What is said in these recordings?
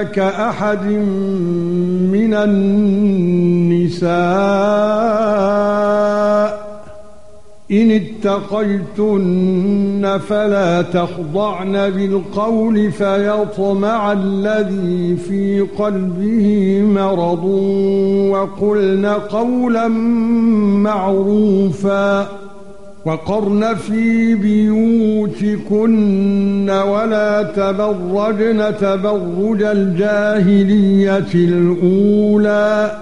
كأحد من النساء. إن اتقيتن فلا تخضعن بالقول فيطمع الذي في قلبه مرض. وقلن قولا معروفا. وقرن في بيوتكن ولا تبرجن تبرج الجاهلية الأولى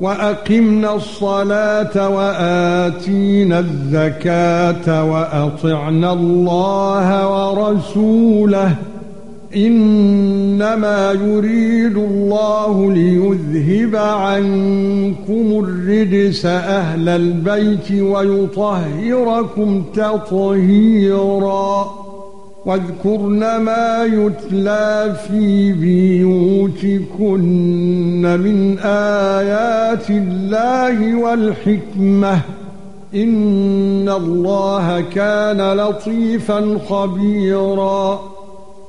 وأقمنا الصلاة وآتينا الزكاة وأطعنا الله ورسوله إنما يريد الله ليذهب عنكم الرجس أهل البيت ويطهركم تطهيرا. واذكرن ما يتلى في بيوتكن من آيات الله والحكمة. إن الله كان لطيفا خبيرا.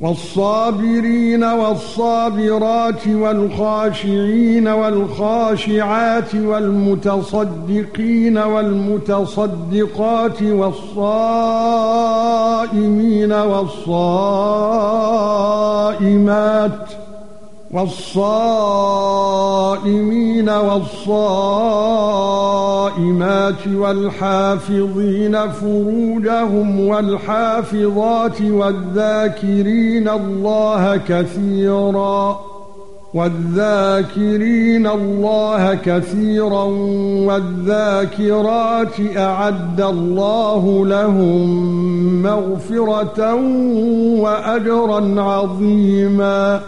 والصابرين والصابرات والخاشعين والخاشعات والمتصدقين والمتصدقات والصائمين والصائمات والصائمين والصائمات والحافظين فروجهم والحافظات والذاكرين الله كثيرا والذاكرين الله كثيرا والذاكرات أعد الله لهم مغفرة وأجرا عظيما